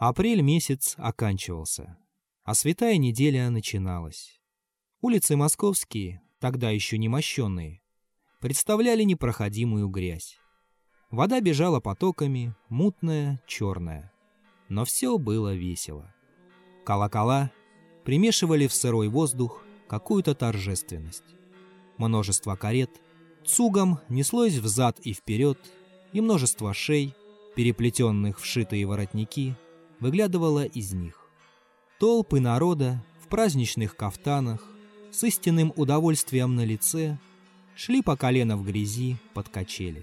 Апрель месяц оканчивался, а святая неделя начиналась. Улицы московские, тогда еще не мощенные, представляли непроходимую грязь. Вода бежала потоками, мутная, черная. Но все было весело. Колокола примешивали в сырой воздух какую-то торжественность. Множество карет цугом неслось взад и вперед, и множество шей, переплетенных в шитые воротники, выглядывало из них. Толпы народа в праздничных кафтанах с истинным удовольствием на лице шли по колено в грязи под качели.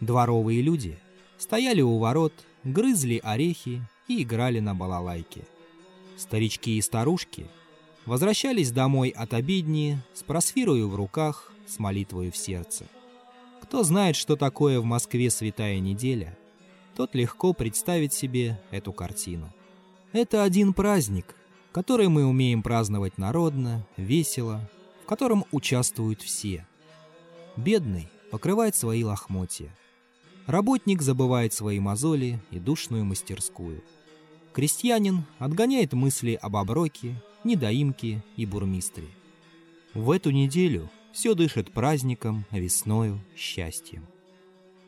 Дворовые люди стояли у ворот, грызли орехи и играли на балалайке. Старички и старушки возвращались домой от обедни с просфирою в руках, с молитвою в сердце. Кто знает, что такое в Москве святая неделя, тот легко представит себе эту картину. Это один праздник, который мы умеем праздновать народно, весело, в котором участвуют все. Бедный покрывает свои лохмотья. Работник забывает свои мозоли и душную мастерскую. Крестьянин отгоняет мысли об оброке, недоимке и бурмистре. В эту неделю все дышит праздником, весною, счастьем.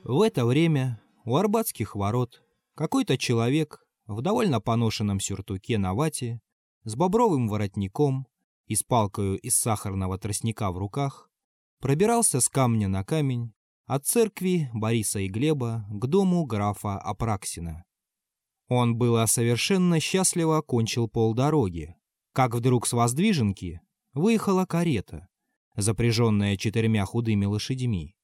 В это время у Арбатских ворот какой-то человек в довольно поношенном сюртуке на вате, с бобровым воротником и с палкою из сахарного тростника в руках, пробирался с камня на камень от церкви Бориса и Глеба к дому графа Апраксина. Он было совершенно счастливо окончил полдороги, как вдруг с воздвиженки выехала карета, запряженная четырьмя худыми лошадьми.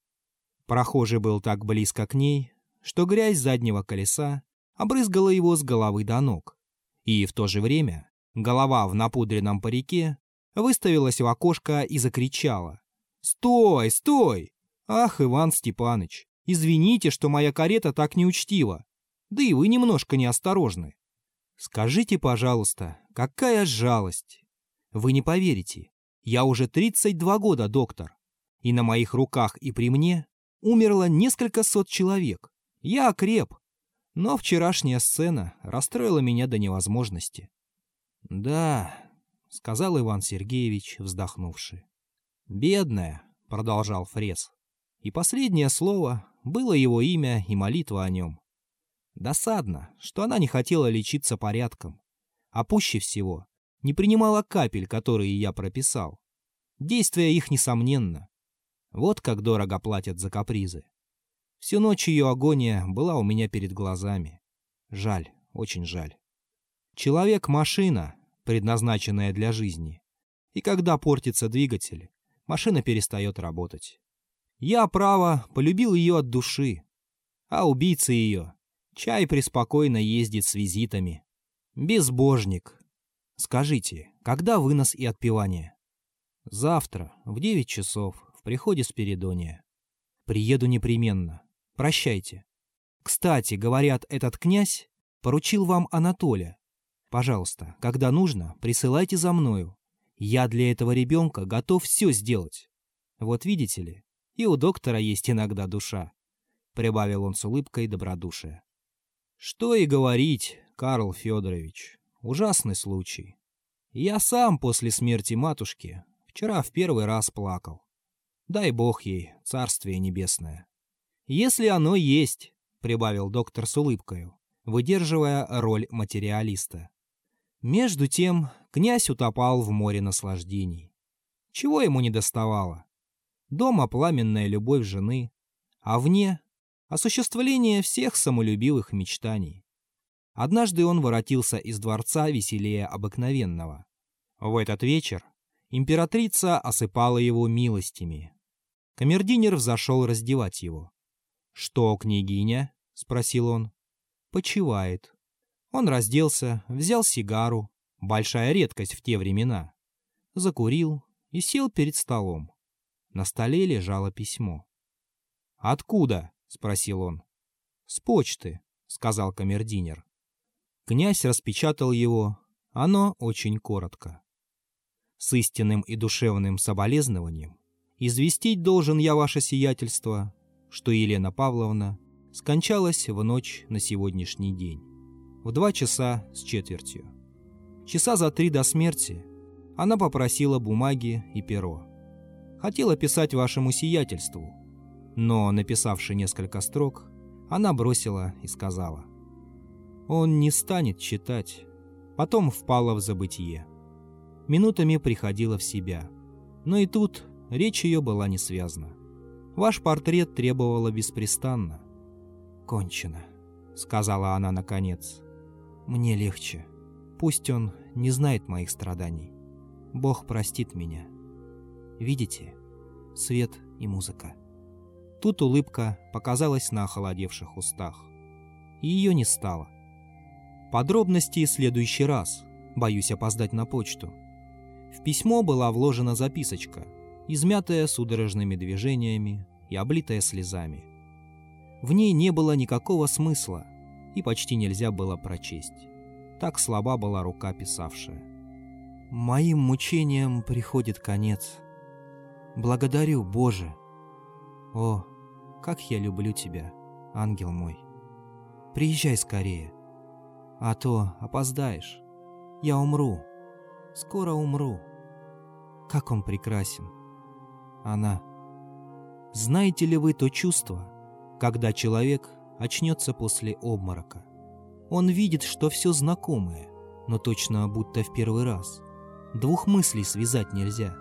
Прохожий был так близко к ней, что грязь заднего колеса обрызгала его с головы до ног, и в то же время голова в напудренном парике выставилась в окошко и закричала. «Стой, стой! «Ах, Иван Степаныч, извините, что моя карета так неучтива. Да и вы немножко неосторожны. Скажите, пожалуйста, какая жалость? Вы не поверите, я уже 32 года доктор, и на моих руках и при мне умерло несколько сот человек. Я окреп, но вчерашняя сцена расстроила меня до невозможности. «Да», — сказал Иван Сергеевич, вздохнувший. «Бедная», — продолжал Фрес, и последнее слово было его имя и молитва о нем. Досадно, что она не хотела лечиться порядком, а пуще всего не принимала капель, которые я прописал. Действие их несомненно. Вот как дорого платят за капризы. Всю ночь ее агония была у меня перед глазами. Жаль, очень жаль. Человек-машина, предназначенная для жизни. И когда портится двигатель, машина перестает работать. Я, право, полюбил ее от души. А убийца ее, чай преспокойно ездит с визитами. Безбожник. Скажите, когда вынос и отпевание? Завтра, в девять часов, в приходе Спиридония. Приеду непременно. Прощайте. Кстати, говорят, этот князь поручил вам Анатолия. Пожалуйста, когда нужно, присылайте за мною. Я для этого ребенка готов все сделать. Вот видите ли, и у доктора есть иногда душа», — прибавил он с улыбкой добродушия. «Что и говорить, Карл Федорович, ужасный случай. Я сам после смерти матушки вчера в первый раз плакал. Дай бог ей царствие небесное. Если оно есть, — прибавил доктор с улыбкою, выдерживая роль материалиста. Между тем князь утопал в море наслаждений. Чего ему не доставало? дома пламенная любовь жены, а вне — осуществление всех самолюбивых мечтаний. Однажды он воротился из дворца веселее обыкновенного. В этот вечер императрица осыпала его милостями. Камердинер взошел раздевать его. «Что, княгиня?» — спросил он. «Почивает». Он разделся, взял сигару, большая редкость в те времена, закурил и сел перед столом. На столе лежало письмо. «Откуда?» — спросил он. «С почты», — сказал камердинер. Князь распечатал его, оно очень коротко. «С истинным и душевным соболезнованием известить должен я ваше сиятельство, что Елена Павловна скончалась в ночь на сегодняшний день. в два часа с четвертью. Часа за три до смерти она попросила бумаги и перо. Хотела писать вашему сиятельству, но, написавши несколько строк, она бросила и сказала. Он не станет читать. Потом впала в забытье. Минутами приходила в себя. Но и тут речь ее была не связана. Ваш портрет требовала беспрестанно. «Кончено», — сказала она наконец. «Мне легче. Пусть он не знает моих страданий. Бог простит меня. Видите? Свет и музыка». Тут улыбка показалась на охолодевших устах. И ее не стало. Подробности в следующий раз. Боюсь опоздать на почту. В письмо была вложена записочка, измятая судорожными движениями и облитая слезами. В ней не было никакого смысла, и почти нельзя было прочесть. Так слаба была рука писавшая. «Моим мучениям приходит конец. Благодарю, Боже! О, как я люблю тебя, ангел мой! Приезжай скорее, а то опоздаешь. Я умру, скоро умру. Как он прекрасен! Она. Знаете ли вы то чувство, когда человек очнется после обморока? Он видит, что все знакомое, но точно будто в первый раз. Двух мыслей связать нельзя.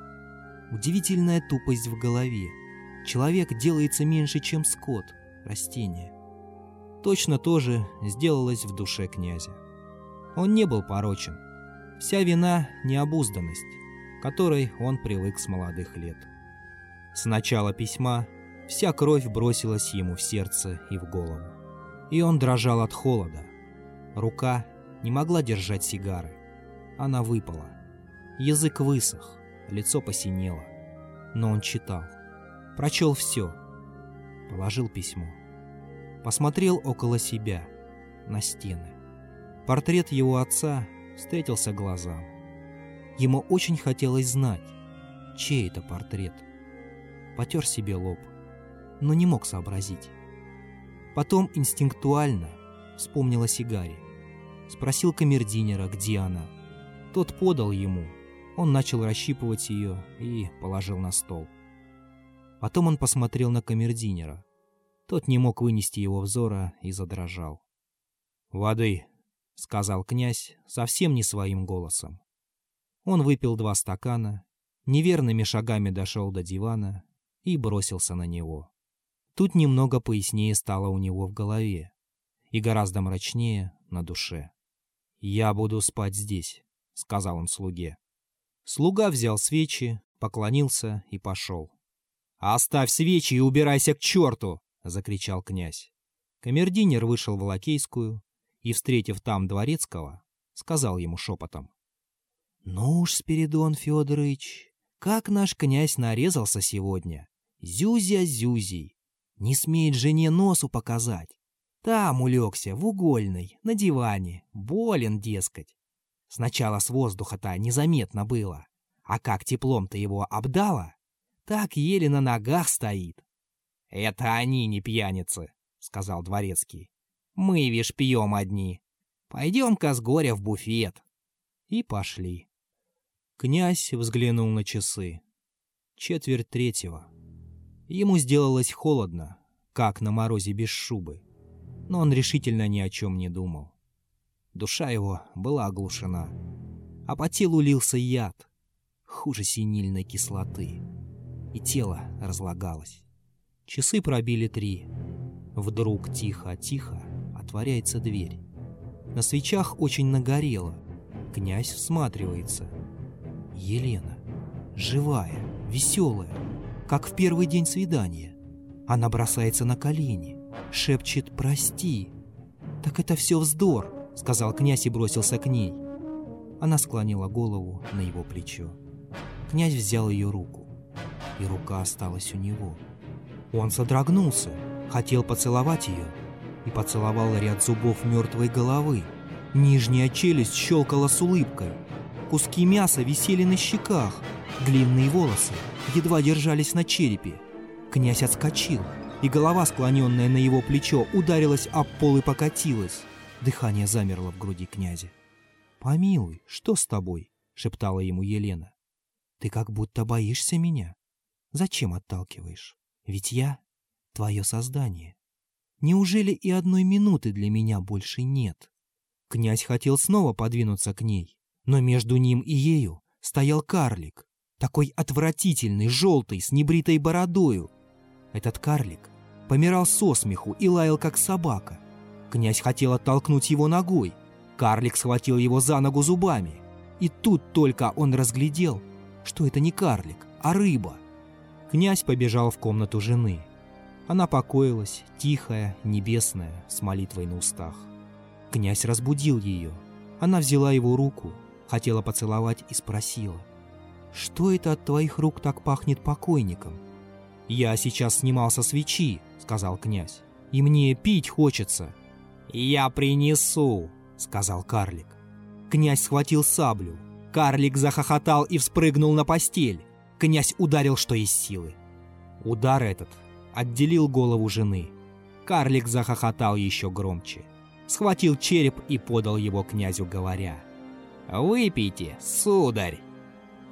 Удивительная тупость в голове. Человек делается меньше, чем скот, растение. Точно то же сделалось в душе князя. Он не был порочен. Вся вина – необузданность, которой он привык с молодых лет. С начала письма вся кровь бросилась ему в сердце и в голову. И он дрожал от холода. Рука не могла держать сигары. Она выпала. Язык высох, лицо посинело. Но он читал. Прочел все. Положил письмо. Посмотрел около себя, на стены. Портрет его отца встретился глазам. Ему очень хотелось знать, чей это портрет – потер себе лоб, но не мог сообразить. Потом инстинктуально вспомнил о сигаре. Спросил камердинера, где она. Тот подал ему. Он начал расщипывать ее и положил на стол. Потом он посмотрел на камердинера. Тот не мог вынести его взора и задрожал. «Воды», — сказал князь совсем не своим голосом. Он выпил два стакана, неверными шагами дошел до дивана и бросился на него. Тут немного пояснее стало у него в голове и гораздо мрачнее на душе. «Я буду спать здесь», — сказал он слуге. Слуга взял свечи, поклонился и пошел. «Оставь свечи и убирайся к черту!» — закричал князь. Камердинер вышел в Лакейскую и, встретив там дворецкого, сказал ему шепотом. «Ну уж, Спиридон Федорович, как наш князь нарезался сегодня! Зюзя Зюзей. Не смеет жене носу показать. Там улегся, в угольной, на диване. Болен, дескать. Сначала с воздуха-то незаметно было. А как теплом-то его обдало, так еле на ногах стоит. «Это они не пьяницы», — сказал дворецкий. «Мы, вишь, пьем одни. Пойдем-ка с горя в буфет». И пошли. Князь взглянул на часы. Четверть третьего. Ему сделалось холодно, как на морозе без шубы, но он решительно ни о чем не думал. Душа его была оглушена, а по телу лился яд, хуже синильной кислоты, и тело разлагалось. Часы пробили три. Вдруг тихо-тихо отворяется дверь. На свечах очень нагорело. Князь всматривается. Елена. Живая, веселая как в первый день свидания. Она бросается на колени, шепчет «прости». «Так это все вздор», — сказал князь и бросился к ней. Она склонила голову на его плечо. Князь взял ее руку, и рука осталась у него. Он содрогнулся, хотел поцеловать ее, и поцеловал ряд зубов мертвой головы. Нижняя челюсть щелкала с улыбкой. Куски мяса висели на щеках, длинные волосы едва держались на черепе. Князь отскочил, и голова, склоненная на его плечо, ударилась об пол и покатилась. Дыхание замерло в груди князя. «Помилуй, что с тобой?» — шептала ему Елена. «Ты как будто боишься меня. Зачем отталкиваешь? Ведь я — твое создание. Неужели и одной минуты для меня больше нет?» Князь хотел снова подвинуться к ней, но между ним и ею стоял карлик, такой отвратительный, желтый, с небритой бородою. Этот карлик помирал со смеху и лаял, как собака. Князь хотел оттолкнуть его ногой. Карлик схватил его за ногу зубами. И тут только он разглядел, что это не карлик, а рыба. Князь побежал в комнату жены. Она покоилась, тихая, небесная, с молитвой на устах. Князь разбудил ее. Она взяла его руку, хотела поцеловать и спросила. «Что это от твоих рук так пахнет покойником?» «Я сейчас снимал со свечи», — сказал князь. «И мне пить хочется». «Я принесу», — сказал карлик. Князь схватил саблю. Карлик захохотал и вспрыгнул на постель. Князь ударил, что есть силы. Удар этот отделил голову жены. Карлик захохотал еще громче. Схватил череп и подал его князю, говоря. «Выпейте, сударь!»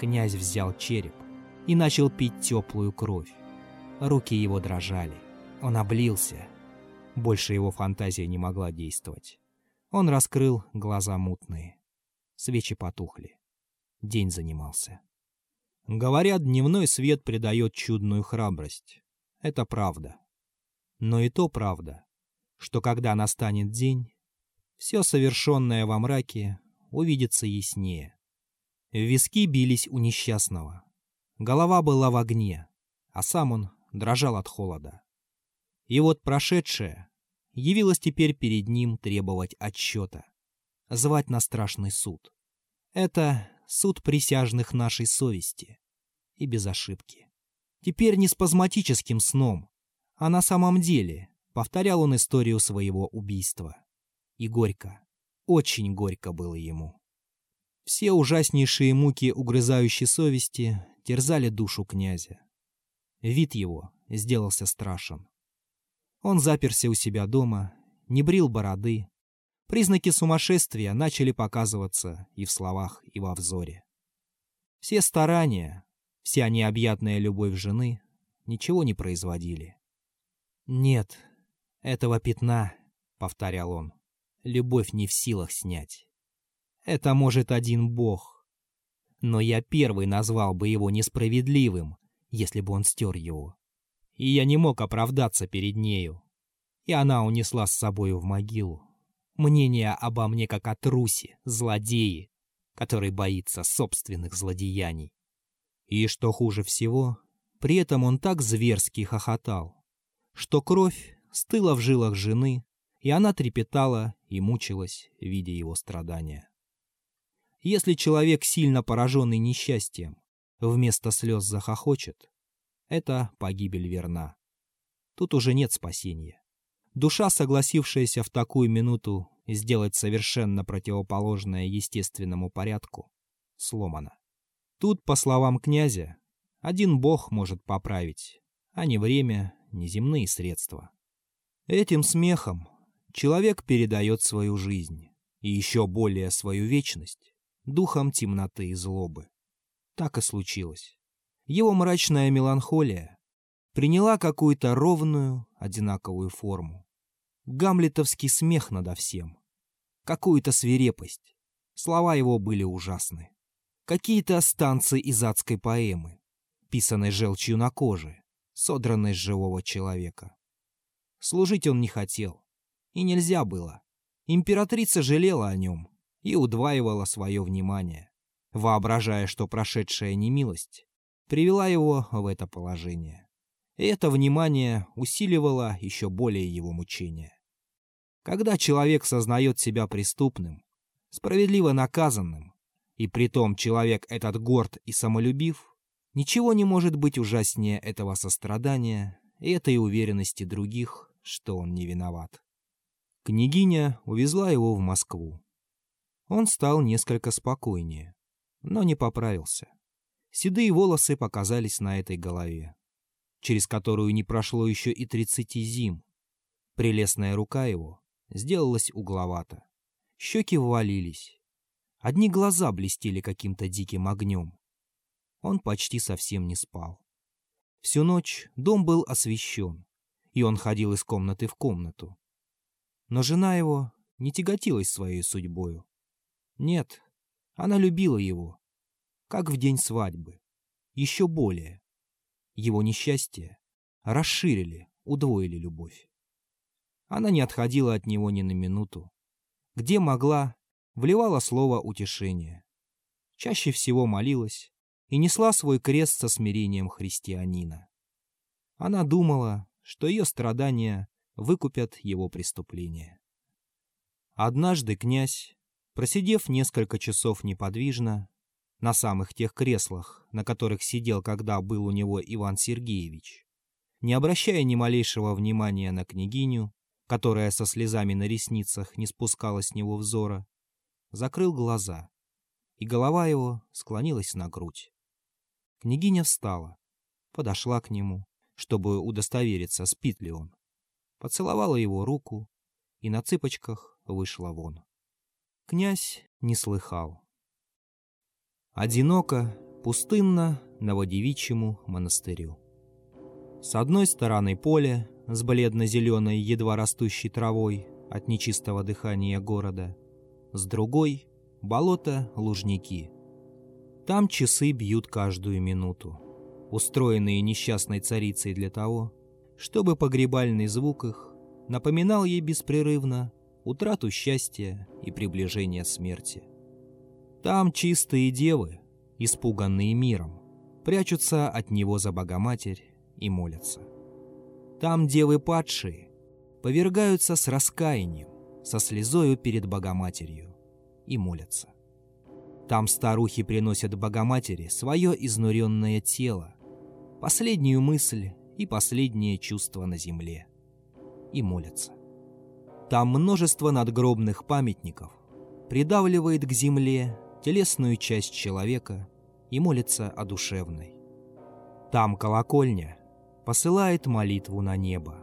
Князь взял череп и начал пить теплую кровь. Руки его дрожали. Он облился. Больше его фантазия не могла действовать. Он раскрыл глаза мутные. Свечи потухли. День занимался. Говорят, дневной свет придает чудную храбрость. Это правда. Но и то правда, что когда настанет день, все совершенное во мраке увидится яснее. Виски бились у несчастного. Голова была в огне, а сам он дрожал от холода. И вот прошедшее явилось теперь перед ним требовать отчета, звать на страшный суд. Это суд присяжных нашей совести. И без ошибки. Теперь не спазматическим сном, а на самом деле повторял он историю своего убийства. И горько, очень горько было ему. Все ужаснейшие муки угрызающей совести терзали душу князя. Вид его сделался страшен. Он заперся у себя дома, не брил бороды. Признаки сумасшествия начали показываться и в словах, и во взоре. Все старания, вся необъятная любовь жены ничего не производили. «Нет, этого пятна», — повторял он, — «любовь не в силах снять. Это может один бог. Но я первый назвал бы его несправедливым, если бы он стер его. И я не мог оправдаться перед нею. И она унесла с собою в могилу. Мнение обо мне как о трусе, злодее, который боится собственных злодеяний. И что хуже всего, при этом он так зверски хохотал, что кровь стыла в жилах жены, и она трепетала и мучилась, видя его страдания. Если человек, сильно пораженный несчастьем, вместо слез захохочет, это погибель верна. Тут уже нет спасения. Душа, согласившаяся в такую минуту сделать совершенно противоположное естественному порядку, сломана. Тут, по словам князя, один бог может поправить, а не время, не земные средства. Этим смехом человек передает свою жизнь, и еще более свою вечность, духом темноты и злобы. Так и случилось. Его мрачная меланхолия приняла какую-то ровную, одинаковую форму. Гамлетовский смех надо всем. Какую-то свирепость. Слова его были ужасны. Какие-то станции из адской поэмы, писанной желчью на коже, содранной с живого человека. Служить он не хотел. И нельзя было. Императрица жалела о нем, и удваивала свое внимание, воображая, что прошедшая немилость привела его в это положение. И это внимание усиливало еще более его мучения. Когда человек сознает себя преступным, справедливо наказанным, и притом человек этот горд и самолюбив, ничего не может быть ужаснее этого сострадания и этой уверенности других, что он не виноват. Княгиня увезла его в Москву. Он стал несколько спокойнее, но не поправился. Седые волосы показались на этой голове, через которую не прошло еще и тридцати зим. Прелестная рука его сделалось угловато. Щеки ввалились. Одни глаза блестели каким-то диким огнем. Он почти совсем не спал. Всю ночь дом был освещен, и он ходил из комнаты в комнату. Но жена его не тяготилась своей судьбою. Нет, она любила его, как в день свадьбы, еще более. Его несчастье расширили, удвоили любовь. Она не отходила от него ни на минуту. Где могла, вливала слово утешения. Чаще всего молилась и несла свой крест со смирением христианина. Она думала, что ее страдания выкупят его преступления. Однажды князь, просидев несколько часов неподвижно, на самых тех креслах, на которых сидел, когда был у него Иван Сергеевич, не обращая ни малейшего внимания на княгиню, которая со слезами на ресницах не спускала с него взора, закрыл глаза, и голова его склонилась на грудь. Княгиня встала, подошла к нему, чтобы удостовериться, спит ли он, поцеловала его руку и на цыпочках вышла вон. Князь не слыхал. Одиноко, пустынно Новодевичьему монастырю. С одной стороны поле с бледно-зеленой, едва растущей травой от нечистого дыхания города, с другой — болото, лужники. Там часы бьют каждую минуту, устроенные несчастной царицей для того, чтобы погребальный звук их напоминал ей беспрерывно утрату счастья и приближение смерти. Там чистые девы, испуганные миром, прячутся от него за Богоматерь и молятся. Там девы падшие повергаются с раскаянием, со слезою перед Богоматерью и молятся. Там старухи приносят Богоматери свое изнуренное тело, последнюю мысль и последнее чувство на земле и молятся. Там множество надгробных памятников придавливает к земле телесную часть человека и молится о душевной. Там колокольня посылает молитву на небо.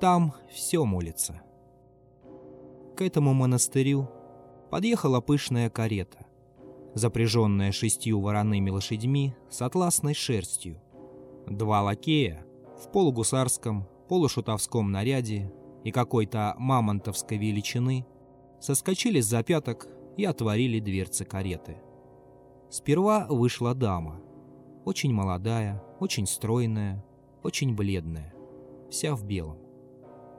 Там все молится. К этому монастырю подъехала пышная карета, запряженная шестью вороными лошадьми с атласной шерстью. Два лакея в полугусарском, полушутовском наряде и какой-то мамонтовской величины соскочили с запяток и отворили дверцы кареты. Сперва вышла дама, очень молодая, очень стройная, очень бледная, вся в белом.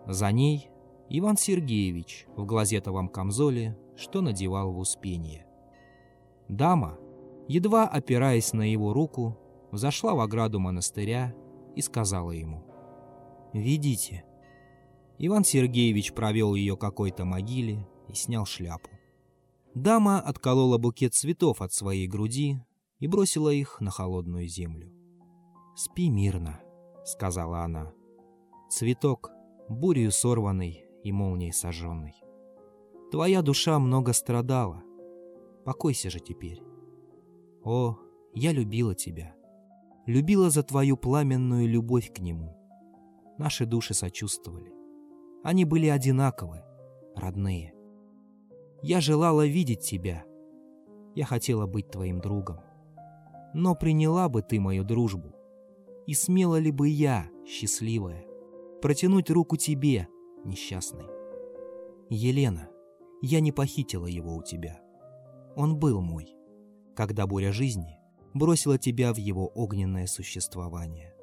За ней Иван Сергеевич в глазетовом камзоле, что надевал в успение. Дама, едва опираясь на его руку, взошла в ограду монастыря и сказала ему «Ведите». Иван Сергеевич провел ее какой-то могиле и снял шляпу. Дама отколола букет цветов от своей груди и бросила их на холодную землю. «Спи мирно», — сказала она. «Цветок, бурею сорванный и молнией сожженный. Твоя душа много страдала. Покойся же теперь. О, я любила тебя. Любила за твою пламенную любовь к нему. Наши души сочувствовали. Они были одинаковы, родные. Я желала видеть тебя. Я хотела быть твоим другом. Но приняла бы ты мою дружбу, и смела ли бы я, счастливая, протянуть руку тебе, несчастной? Елена, я не похитила его у тебя. Он был мой, когда буря жизни бросила тебя в его огненное существование.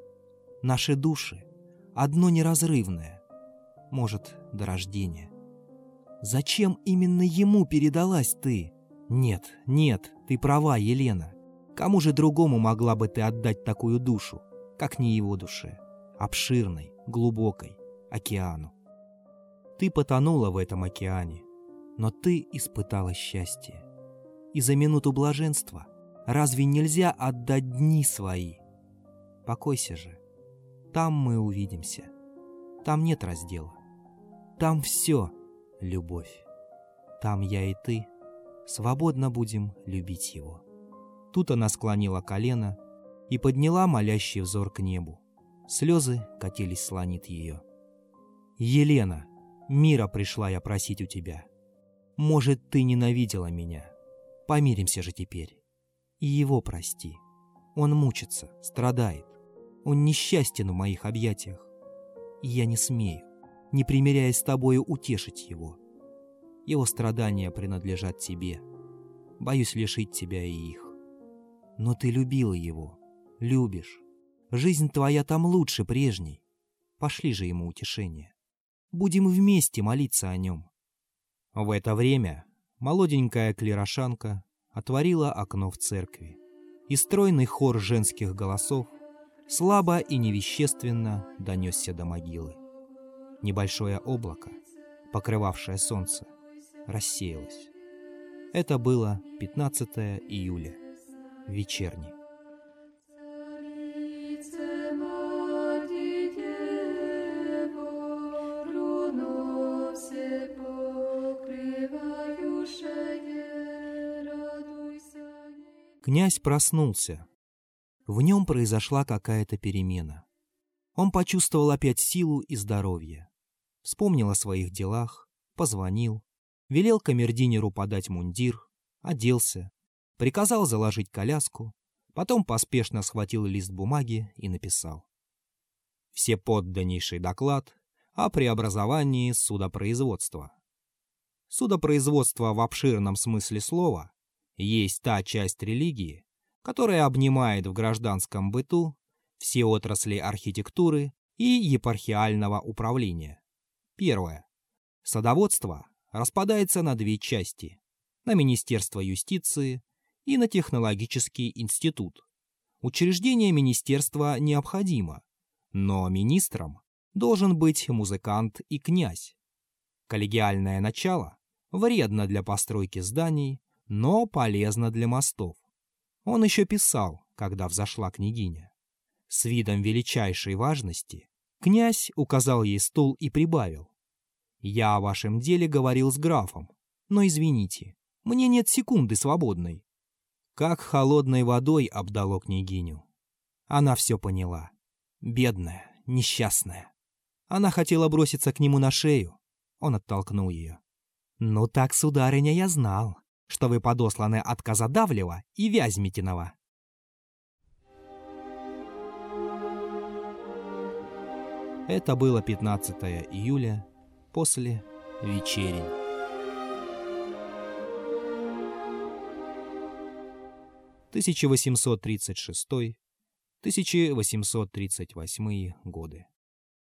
Наши души одно неразрывное, может, до рождения. Зачем именно ему передалась ты? Нет, нет, ты права, Елена. Кому же другому могла бы ты отдать такую душу? как не его душе, обширной, глубокой, океану. Ты потонула в этом океане, но ты испытала счастье. И за минуту блаженства разве нельзя отдать дни свои? Покойся же. Там мы увидимся. Там нет раздела. Там все — любовь. Там я и ты свободно будем любить его. Тут она склонила колено и подняла молящий взор к небу. Слезы катились слонит ее. «Елена!» Мира пришла я просить у тебя. Может, ты ненавидела меня. Помиримся же теперь. И его прости. Он мучится, страдает. Он несчастен в моих объятиях. И я не смею, не примиряясь с тобою, утешить его. Его страдания принадлежат тебе. Боюсь лишить тебя и их. Но ты любила его, любишь. Жизнь твоя там лучше прежней. Пошли же ему утешение. Будем вместе молиться о нем. В это время молоденькая клерошанка отворила окно в церкви, и стройный хор женских голосов слабо и невещественно донесся до могилы. Небольшое облако, покрывавшее солнце, рассеялось. Это было 15 июля, вечерний. Князь проснулся. В нем произошла какая-то перемена. Он почувствовал опять силу и здоровье. Вспомнил о своих делах, позвонил, велел камердинеру подать мундир, оделся, приказал заложить коляску, потом поспешно схватил лист бумаги и написал. Все подданнейший доклад о преобразовании судопроизводства. Судопроизводство в обширном смысле слова есть та часть религии, которая обнимает в гражданском быту все отрасли архитектуры и епархиального управления. Первое. Садоводство распадается на две части – на Министерство юстиции и на Технологический институт. Учреждение министерства необходимо, но министром должен быть музыкант и князь. Коллегиальное начало вредно для постройки зданий, но полезно для мостов. Он еще писал, когда взошла княгиня. С видом величайшей важности князь указал ей стул и прибавил. «Я о вашем деле говорил с графом, но извините, мне нет секунды свободной». Как холодной водой обдало княгиню. Она все поняла. Бедная, несчастная. Она хотела броситься к нему на шею. Он оттолкнул ее. «Ну так, сударыня, я знал что вы подосланы от Казадавлева и Вязьмитинова. Это было 15 июля после вечери. Тысяча восемьсот тридцать шестой, тысяча восемьсот тридцать восьмые годы.